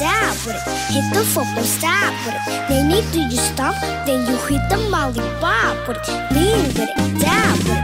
down with it. Hit the football stop with it. They need to you stop, then you hit the molly bob with it. Lean with it, down with it.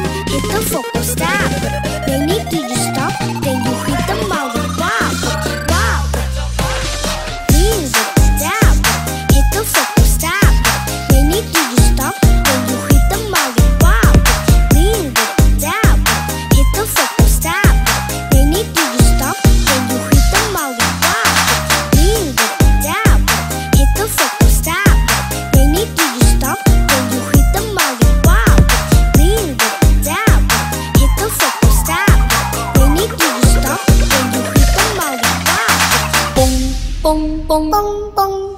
bong bong bong bong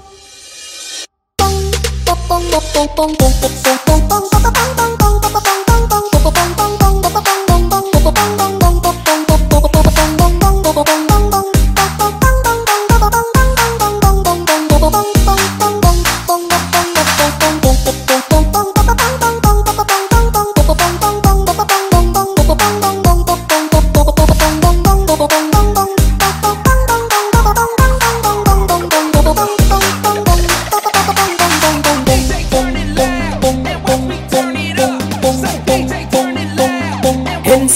bong bong bong bong bong bong bong bong bong bong bong bong bong bong bông bông bông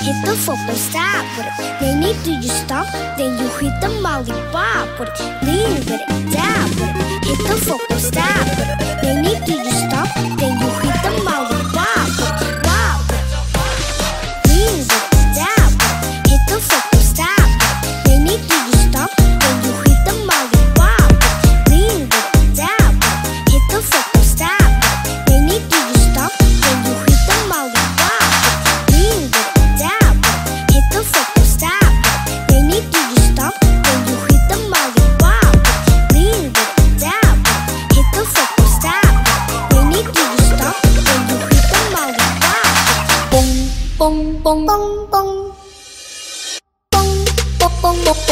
Hit the football stop with it. Need to you stop, then you hit the bob with it. Lean with it, down with it. Hit the football stop with it. Need to you stop, then you hit the molly